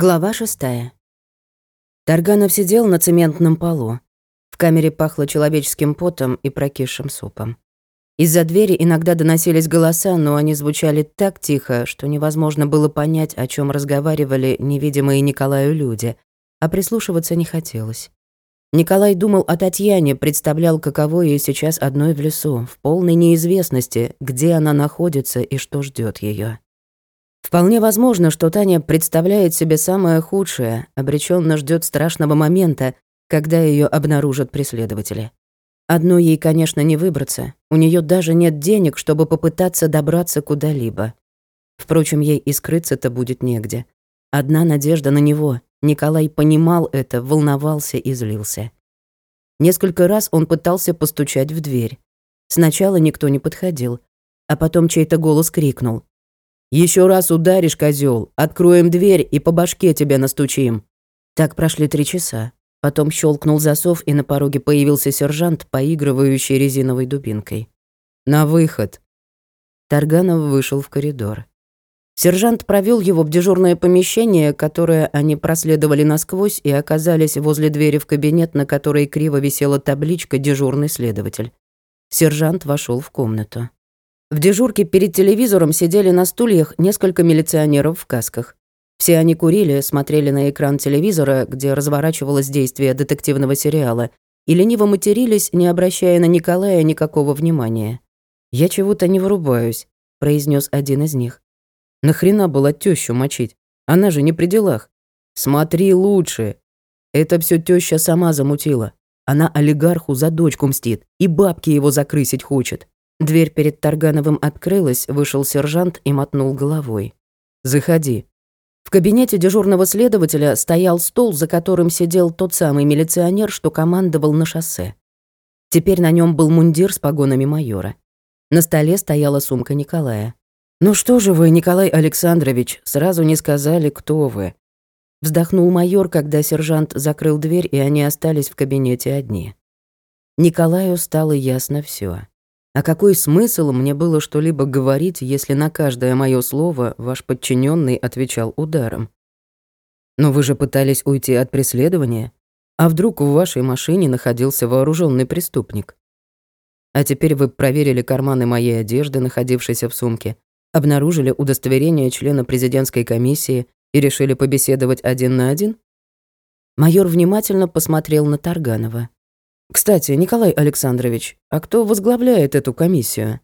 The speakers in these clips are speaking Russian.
Глава шестая. Тарганов сидел на цементном полу. В камере пахло человеческим потом и прокисшим супом. Из-за двери иногда доносились голоса, но они звучали так тихо, что невозможно было понять, о чем разговаривали невидимые Николаю люди, а прислушиваться не хотелось. Николай думал о Татьяне, представлял, каково ей сейчас одной в лесу, в полной неизвестности, где она находится и что ждет ее. Вполне возможно, что Таня представляет себе самое худшее, обреченно ждет страшного момента, когда ее обнаружат преследователи. Одной ей, конечно, не выбраться. У нее даже нет денег, чтобы попытаться добраться куда-либо. Впрочем, ей и скрыться-то будет негде. Одна надежда на него. Николай понимал это, волновался и злился. Несколько раз он пытался постучать в дверь. Сначала никто не подходил, а потом чей-то голос крикнул. Еще раз ударишь, козел, откроем дверь и по башке тебя настучим. Так прошли три часа. Потом щелкнул засов, и на пороге появился сержант, поигрывающий резиновой дубинкой. На выход. Тарганов вышел в коридор. Сержант провел его в дежурное помещение, которое они проследовали насквозь и оказались возле двери в кабинет, на которой криво висела табличка «Дежурный следователь». Сержант вошел в комнату. В дежурке перед телевизором сидели на стульях несколько милиционеров в касках. Все они курили, смотрели на экран телевизора, где разворачивалось действие детективного сериала, и лениво матерились, не обращая на Николая никакого внимания. «Я чего-то не вырубаюсь», — произнес один из них. «Нахрена было тещу мочить? Она же не при делах. Смотри лучше. Это все теща сама замутила. Она олигарху за дочку мстит и бабки его закрысить хочет. Дверь перед Таргановым открылась, вышел сержант и мотнул головой. «Заходи». В кабинете дежурного следователя стоял стол, за которым сидел тот самый милиционер, что командовал на шоссе. Теперь на нем был мундир с погонами майора. На столе стояла сумка Николая. «Ну что же вы, Николай Александрович, сразу не сказали, кто вы?» Вздохнул майор, когда сержант закрыл дверь, и они остались в кабинете одни. Николаю стало ясно все. А какой смысл мне было что-либо говорить, если на каждое мое слово ваш подчиненный отвечал ударом? Но вы же пытались уйти от преследования, а вдруг в вашей машине находился вооруженный преступник? А теперь вы проверили карманы моей одежды, находившейся в сумке, обнаружили удостоверение члена президентской комиссии и решили побеседовать один на один? Майор внимательно посмотрел на Тарганова. Кстати, Николай Александрович, а кто возглавляет эту комиссию?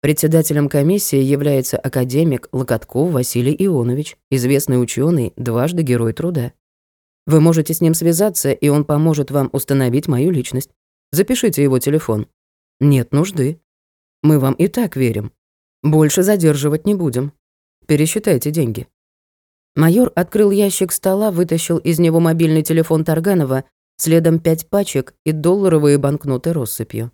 Председателем комиссии является академик Локотков Василий Ионович, известный ученый, дважды Герой труда. Вы можете с ним связаться, и он поможет вам установить мою личность. Запишите его телефон. Нет нужды. Мы вам и так верим. Больше задерживать не будем. Пересчитайте деньги. Майор открыл ящик стола, вытащил из него мобильный телефон Тарганова следом пять пачек и долларовые банкноты россыпью.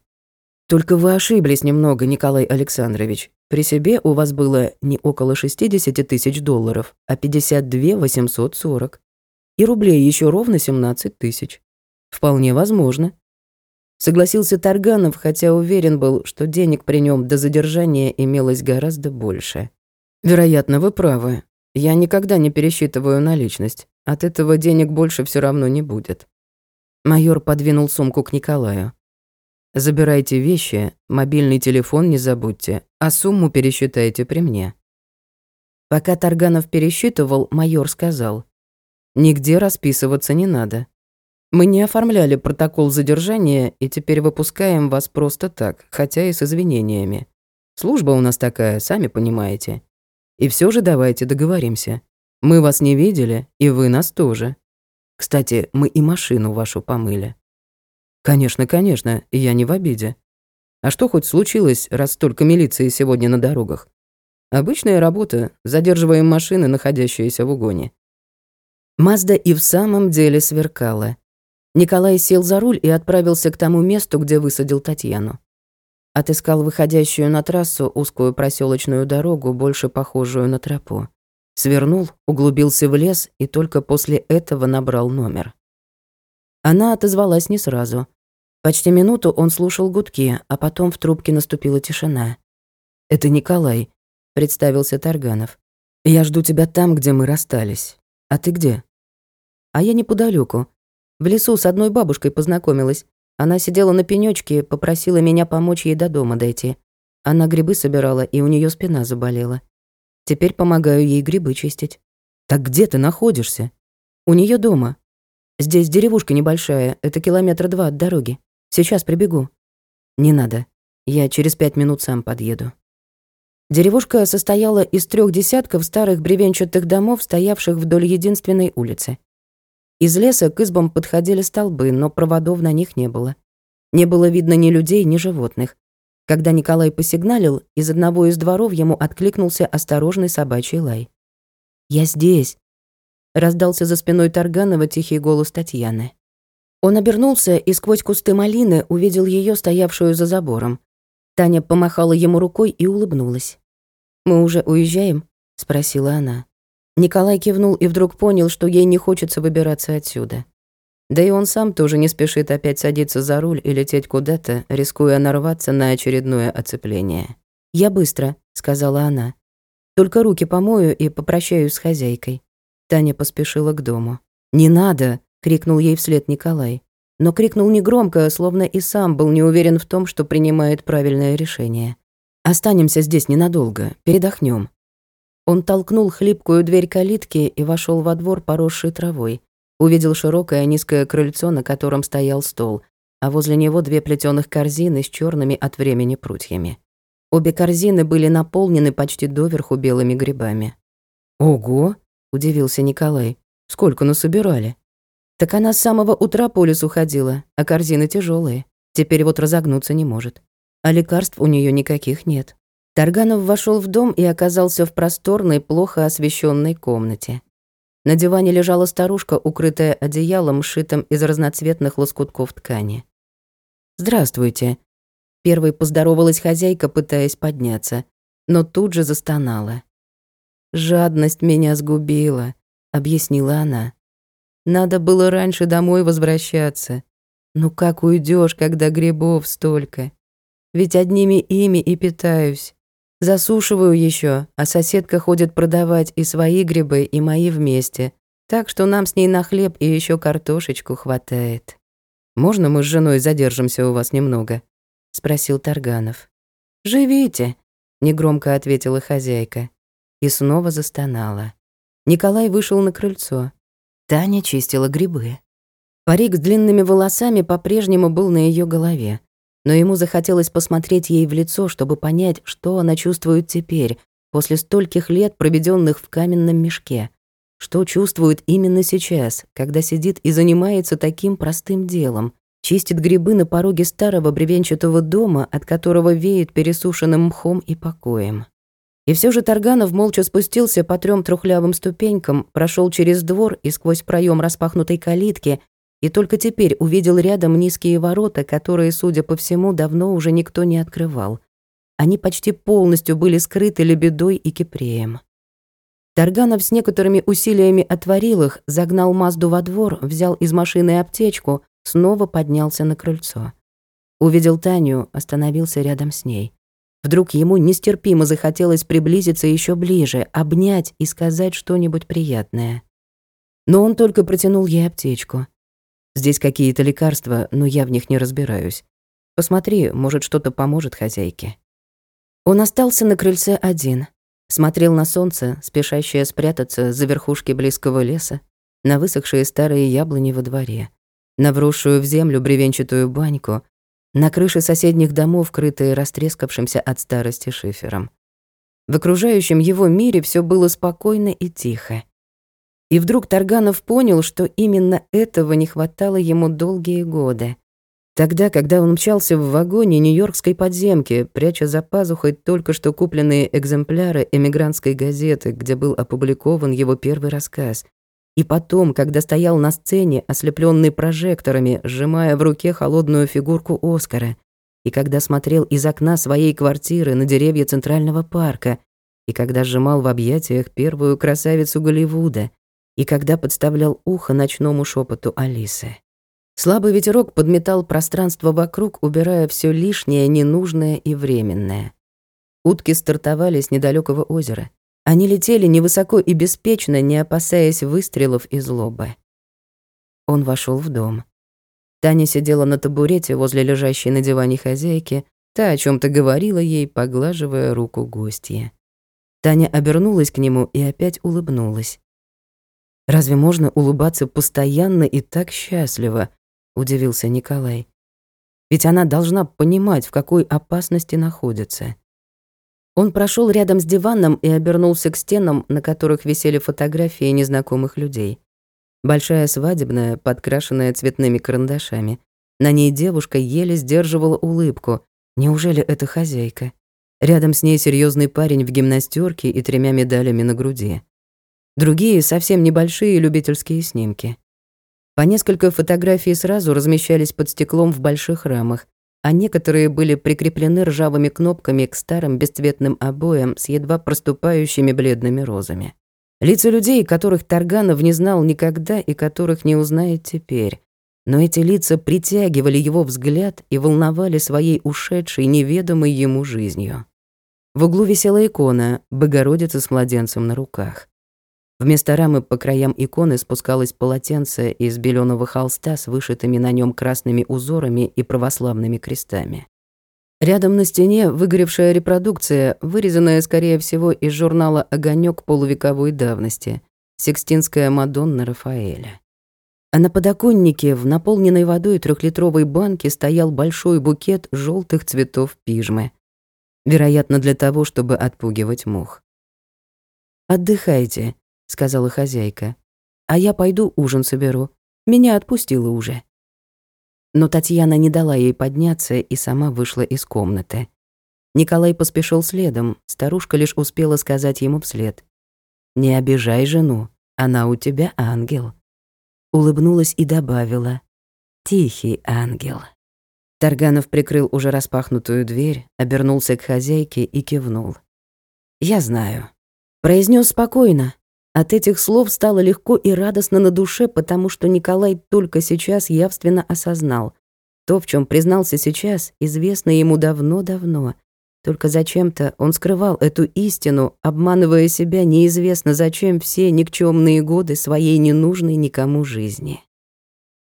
Только вы ошиблись немного, Николай Александрович. При себе у вас было не около 60 тысяч долларов, а 52 840. И рублей еще ровно 17 тысяч. Вполне возможно. Согласился Тарганов, хотя уверен был, что денег при нем до задержания имелось гораздо больше. Вероятно, вы правы. Я никогда не пересчитываю наличность. От этого денег больше все равно не будет. Майор подвинул сумку к Николаю. «Забирайте вещи, мобильный телефон не забудьте, а сумму пересчитайте при мне». Пока Тарганов пересчитывал, майор сказал. «Нигде расписываться не надо. Мы не оформляли протокол задержания и теперь выпускаем вас просто так, хотя и с извинениями. Служба у нас такая, сами понимаете. И все же давайте договоримся. Мы вас не видели, и вы нас тоже. Кстати, мы и машину вашу помыли. Конечно, конечно, я не в обиде. А что хоть случилось, раз столько милиции сегодня на дорогах? Обычная работа, задерживаем машины, находящиеся в угоне. Мазда и в самом деле сверкала. Николай сел за руль и отправился к тому месту, где высадил Татьяну. Отыскал выходящую на трассу узкую проселочную дорогу, больше похожую на тропу. Свернул, углубился в лес и только после этого набрал номер. Она отозвалась не сразу. Почти минуту он слушал гудки, а потом в трубке наступила тишина. «Это Николай», — представился Тарганов. «Я жду тебя там, где мы расстались. «А ты где?» «А я неподалеку. В лесу с одной бабушкой познакомилась. Она сидела на пенёчке, попросила меня помочь ей до дома дойти. Она грибы собирала, и у неё спина заболела. Теперь помогаю ей грибы чистить. Так где ты находишься? У неё дома. Здесь деревушка небольшая, это километра два от дороги. Сейчас прибегу. Не надо. Я через пять минут сам подъеду. Деревушка состояла из трех десятков старых бревенчатых домов, стоявших вдоль единственной улицы. Из леса к избам подходили столбы, но проводов на них не было. Не было видно ни людей, ни животных. Когда Николай посигналил, из одного из дворов ему откликнулся осторожный собачий лай. «Я здесь», — раздался за спиной Тарганова тихий голос Татьяны. Он обернулся и сквозь кусты малины увидел ее, стоявшую за забором. Таня помахала ему рукой и улыбнулась. «Мы уже уезжаем?» — спросила она. Николай кивнул и вдруг понял, что ей не хочется выбираться отсюда. Да и он сам тоже не спешит опять садиться за руль и лететь куда-то, рискуя нарваться на очередное оцепление. «Я быстро», — сказала она. «Только руки помою и попрощаюсь с хозяйкой». Таня поспешила к дому. «Не надо!» — крикнул ей вслед Николай но крикнул негромко, словно и сам был не уверен в том, что принимает правильное решение. «Останемся здесь ненадолго, передохнем. Он толкнул хлипкую дверь калитки и вошел во двор, поросший травой. Увидел широкое низкое крыльцо, на котором стоял стол, а возле него две плетёных корзины с черными от времени прутьями. Обе корзины были наполнены почти доверху белыми грибами. «Ого!» — удивился Николай. «Сколько насобирали?» Так она с самого утра по лесу ходила, а корзины тяжелые. Теперь вот разогнуться не может. А лекарств у нее никаких нет. Тарганов вошел в дом и оказался в просторной, плохо освещенной комнате. На диване лежала старушка, укрытая одеялом, сшитым из разноцветных лоскутков ткани. «Здравствуйте». Первой поздоровалась хозяйка, пытаясь подняться, но тут же застонала. «Жадность меня сгубила», — объяснила она. Надо было раньше домой возвращаться. Ну как уйдешь, когда грибов столько? Ведь одними ими и питаюсь. Засушиваю еще, а соседка ходит продавать и свои грибы, и мои вместе. Так что нам с ней на хлеб и еще картошечку хватает. «Можно мы с женой задержимся у вас немного?» — спросил Тарганов. «Живите», — негромко ответила хозяйка. И снова застонала. Николай вышел на крыльцо. Таня чистила грибы. Парик с длинными волосами по-прежнему был на ее голове, но ему захотелось посмотреть ей в лицо, чтобы понять, что она чувствует теперь, после стольких лет, проведенных в каменном мешке. Что чувствует именно сейчас, когда сидит и занимается таким простым делом, чистит грибы на пороге старого бревенчатого дома, от которого веет пересушенным мхом и покоем. И все же Тарганов молча спустился по трем трухлявым ступенькам, прошел через двор и сквозь проем распахнутой калитки, и только теперь увидел рядом низкие ворота, которые, судя по всему, давно уже никто не открывал. Они почти полностью были скрыты лебедой и кипреем. Тарганов с некоторыми усилиями отворил их, загнал Мазду во двор, взял из машины аптечку, снова поднялся на крыльцо. Увидел Таню, остановился рядом с ней. Вдруг ему нестерпимо захотелось приблизиться еще ближе, обнять и сказать что-нибудь приятное. Но он только протянул ей аптечку. Здесь какие-то лекарства, но я в них не разбираюсь. Посмотри, может, что-то поможет хозяйке. Он остался на крыльце один. Смотрел на солнце, спешащее спрятаться за верхушки близкого леса, на высохшие старые яблони во дворе, на вросшую в землю бревенчатую баньку, на крыше соседних домов, крытые растрескавшимся от старости шифером. В окружающем его мире все было спокойно и тихо. И вдруг Тарганов понял, что именно этого не хватало ему долгие годы. Тогда, когда он мчался в вагоне нью-йоркской подземки, пряча за пазухой только что купленные экземпляры эмигрантской газеты, где был опубликован его первый рассказ, и потом, когда стоял на сцене, ослепленный прожекторами, сжимая в руке холодную фигурку Оскара, и когда смотрел из окна своей квартиры на деревья Центрального парка, и когда сжимал в объятиях первую красавицу Голливуда, и когда подставлял ухо ночному шепоту Алисы. Слабый ветерок подметал пространство вокруг, убирая все лишнее, ненужное и временное. Утки стартовали с недалекого озера. Они летели невысоко и беспечно, не опасаясь выстрелов и злобы. Он вошел в дом. Таня сидела на табурете возле лежащей на диване хозяйки, та о чем то говорила ей, поглаживая руку гостья. Таня обернулась к нему и опять улыбнулась. «Разве можно улыбаться постоянно и так счастливо?» — удивился Николай. «Ведь она должна понимать, в какой опасности находится». Он прошел рядом с диваном и обернулся к стенам, на которых висели фотографии незнакомых людей. Большая свадебная, подкрашенная цветными карандашами. На ней девушка еле сдерживала улыбку. Неужели это хозяйка? Рядом с ней серьезный парень в гимнастерке и тремя медалями на груди. Другие совсем небольшие любительские снимки. По несколько фотографий сразу размещались под стеклом в больших рамах, а некоторые были прикреплены ржавыми кнопками к старым бесцветным обоям с едва проступающими бледными розами. Лица людей, которых Тарганов не знал никогда и которых не узнает теперь. Но эти лица притягивали его взгляд и волновали своей ушедшей, неведомой ему жизнью. В углу висела икона Богородица с младенцем на руках. Вместо рамы по краям иконы спускалось полотенце из беленого холста с вышитыми на нем красными узорами и православными крестами. Рядом на стене выгоревшая репродукция, вырезанная, скорее всего, из журнала «Огонёк» полувековой давности, Секстинская Мадонна Рафаэля. А на подоконнике в наполненной водой трехлитровой банке стоял большой букет желтых цветов пижмы. Вероятно, для того, чтобы отпугивать мух. «Отдыхайте», — сказала хозяйка. «А я пойду ужин соберу. Меня отпустила уже». Но Татьяна не дала ей подняться и сама вышла из комнаты. Николай поспешил следом, старушка лишь успела сказать ему вслед. «Не обижай жену, она у тебя ангел». Улыбнулась и добавила. «Тихий ангел». Тарганов прикрыл уже распахнутую дверь, обернулся к хозяйке и кивнул. «Я знаю». Произнес спокойно, от этих слов стало легко и радостно на душе, потому что Николай только сейчас явственно осознал. То, в чем признался сейчас, известно ему давно-давно. Только зачем-то он скрывал эту истину, обманывая себя неизвестно зачем все никчемные годы своей ненужной никому жизни.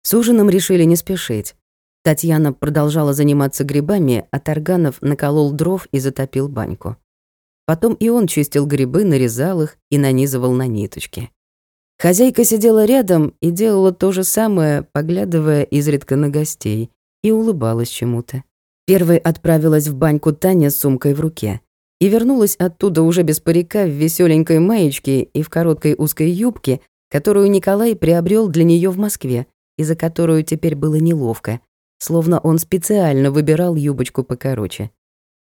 С ужином решили не спешить. Татьяна продолжала заниматься грибами, а Тарганов наколол дров и затопил баньку. Потом и он чистил грибы, нарезал их и нанизывал на ниточки. Хозяйка сидела рядом и делала то же самое, поглядывая изредка на гостей, и улыбалась чему-то. Первой отправилась в баньку Таня с сумкой в руке и вернулась оттуда уже без парика в веселенькой маечке и в короткой узкой юбке, которую Николай приобрел для нее в Москве, и за которую теперь было неловко, словно он специально выбирал юбочку покороче.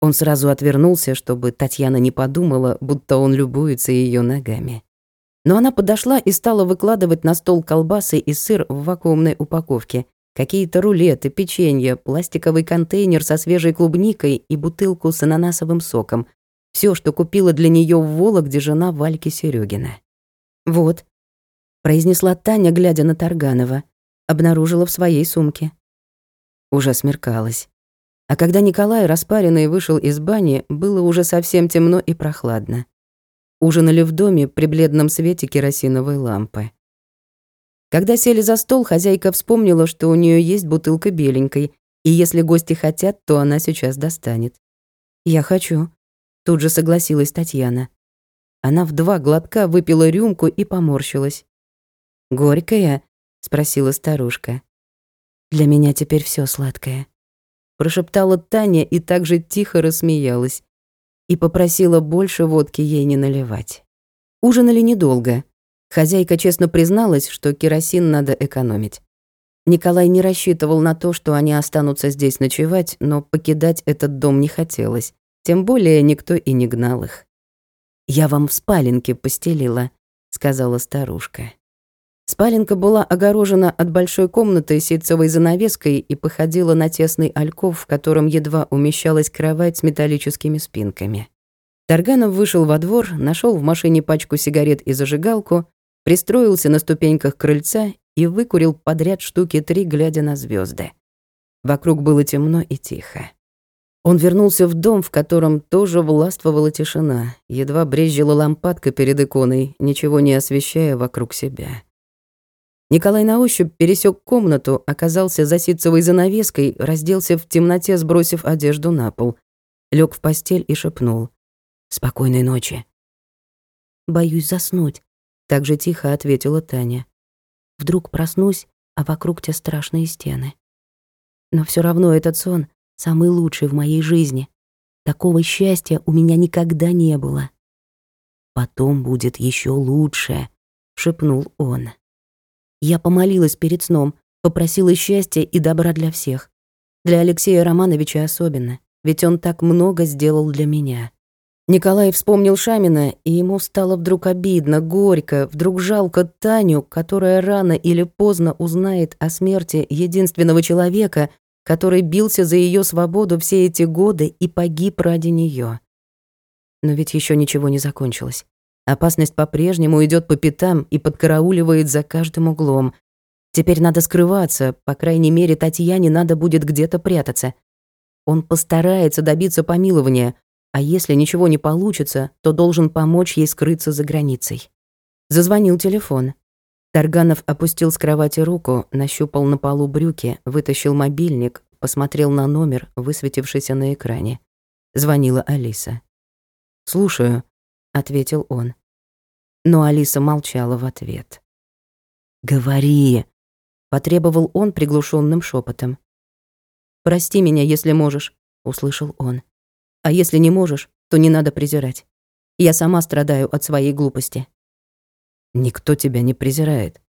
Он сразу отвернулся, чтобы Татьяна не подумала, будто он любуется ее ногами. Но она подошла и стала выкладывать на стол колбасы и сыр в вакуумной упаковке, какие-то рулеты, печенье, пластиковый контейнер со свежей клубникой и бутылку с ананасовым соком. Все, что купила для нее в Вологде жена Вальки Серегина. «Вот», — произнесла Таня, глядя на Тарганова, обнаружила в своей сумке. Уже смеркалось. А когда Николай, распаренный, вышел из бани, было уже совсем темно и прохладно. Ужинали в доме при бледном свете керосиновой лампы. Когда сели за стол, хозяйка вспомнила, что у нее есть бутылка беленькой, и если гости хотят, то она сейчас достанет. «Я хочу», — тут же согласилась Татьяна. Она в два глотка выпила рюмку и поморщилась. «Горькая?» — спросила старушка. «Для меня теперь все сладкое», прошептала Таня и также тихо рассмеялась и попросила больше водки ей не наливать. Ужинали недолго. Хозяйка честно призналась, что керосин надо экономить. Николай не рассчитывал на то, что они останутся здесь ночевать, но покидать этот дом не хотелось. Тем более никто и не гнал их. «Я вам в спаленке постелила», — сказала старушка. Спаленка была огорожена от большой комнаты ситцевой занавеской и походила на тесный альков, в котором едва умещалась кровать с металлическими спинками. Тарганов вышел во двор, нашел в машине пачку сигарет и зажигалку, пристроился на ступеньках крыльца и выкурил подряд штуки три, глядя на звезды. Вокруг было темно и тихо. Он вернулся в дом, в котором тоже властвовала тишина, едва брезжила лампадка перед иконой, ничего не освещая вокруг себя. Николай на ощупь пересек комнату, оказался за ситцевой занавеской, разделся в темноте, сбросив одежду на пол, лег в постель и шепнул. «Спокойной ночи». «Боюсь заснуть», — так же тихо ответила Таня. «Вдруг проснусь, а вокруг те страшные стены. Но все равно этот сон самый лучший в моей жизни. Такого счастья у меня никогда не было. Потом будет еще лучше, шепнул он. Я помолилась перед сном, попросила счастья и добра для всех. Для Алексея Романовича особенно, ведь он так много сделал для меня. Николай вспомнил Шамина, и ему стало вдруг обидно, горько, вдруг жалко Таню, которая рано или поздно узнает о смерти единственного человека, который бился за ее свободу все эти годы и погиб ради нее. Но ведь еще ничего не закончилось. Опасность по-прежнему идет по пятам и подкарауливает за каждым углом. Теперь надо скрываться, по крайней мере, Татьяне надо будет где-то прятаться. Он постарается добиться помилования, а если ничего не получится, то должен помочь ей скрыться за границей. Зазвонил телефон. Тарганов опустил с кровати руку, нащупал на полу брюки, вытащил мобильник, посмотрел на номер, высветившийся на экране. Звонила Алиса. «Слушаю», — ответил он. Но Алиса молчала в ответ. «Говори», — потребовал он приглушенным шепотом. «Прости меня, если можешь», — услышал он. «А если не можешь, то не надо презирать. Я сама страдаю от своей глупости». Никто тебя не презирает.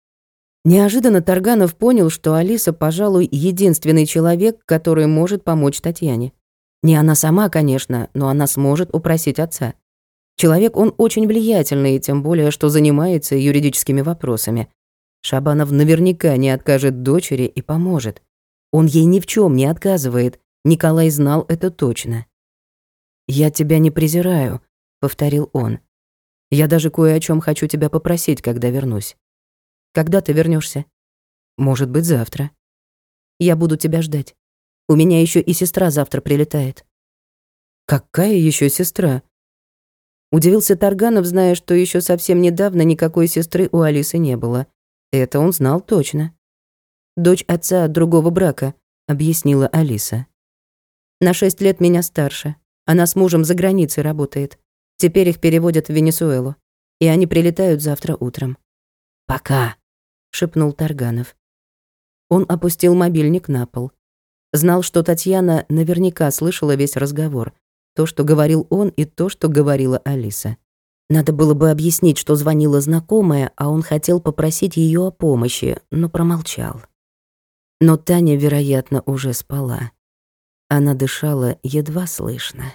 Неожиданно Тарганов понял, что Алиса, пожалуй, единственный человек, который может помочь Татьяне. Не она сама, конечно, но она сможет упросить отца. Человек он очень влиятельный, тем более, что занимается юридическими вопросами. Шабанов наверняка не откажет дочери и поможет. Он ей ни в чем не отказывает. Николай знал это точно. «Я тебя не презираю», — повторил он. Я даже кое о чем хочу тебя попросить, когда вернусь. Когда ты вернешься? Может быть, завтра. Я буду тебя ждать. У меня еще и сестра завтра прилетает. Какая еще сестра? Удивился Тарганов, зная, что еще совсем недавно никакой сестры у Алисы не было. Это он знал точно. Дочь отца от другого брака, объяснила Алиса. На шесть лет меня старше. Она с мужем за границей работает. Теперь их переводят в Венесуэлу, и они прилетают завтра утром. «Пока», — шепнул Тарганов. Он опустил мобильник на пол. Знал, что Татьяна наверняка слышала весь разговор. То, что говорил он, и то, что говорила Алиса. Надо было бы объяснить, что звонила знакомая, а он хотел попросить ее о помощи, но промолчал. Но Таня, вероятно, уже спала. Она дышала едва слышно.